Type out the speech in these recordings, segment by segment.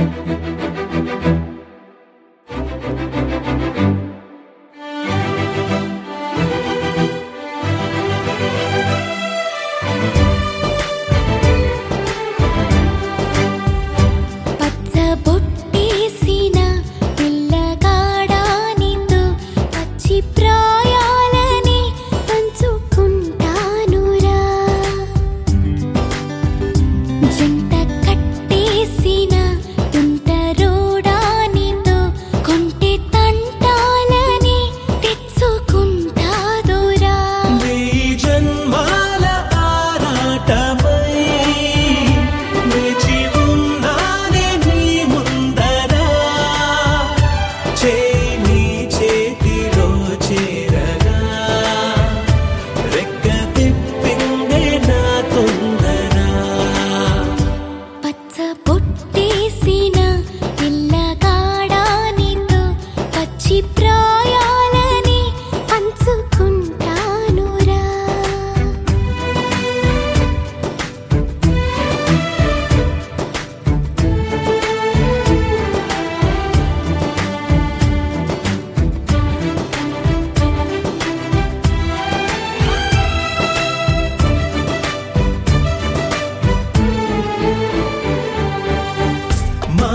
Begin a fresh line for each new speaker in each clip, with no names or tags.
Thank you.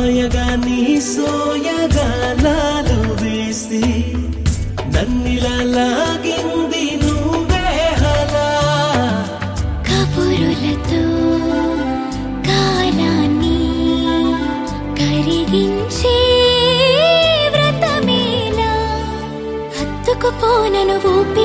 మాయగా నీ సోయగాలాలు వేసి నన్నిలా లాగింది నువ్వే హలా.
కబురులతో కాలాన్ని కరిగించే వ్రతమేలా హత్తుకుపోనను
ఊపి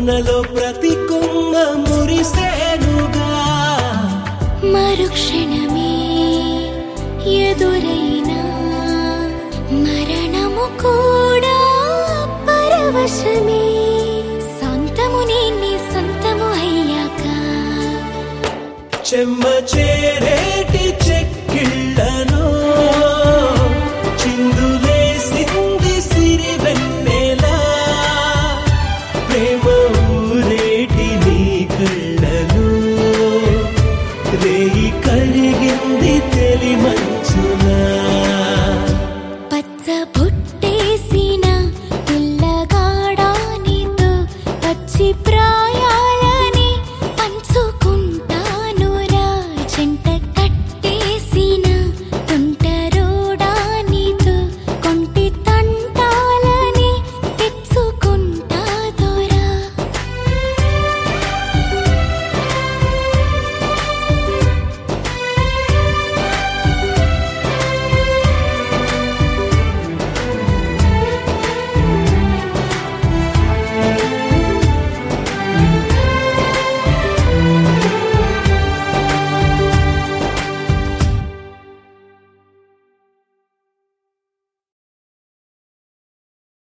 కోనలో ప్రతి కొమ్మ మురిసేనుగా.
మరుక్షణమే ఎదురైనా మరణము కూడా పరవశమే. సొంతము నీ సొంతము అయ్యాక.
చెమ్మ చేరేటి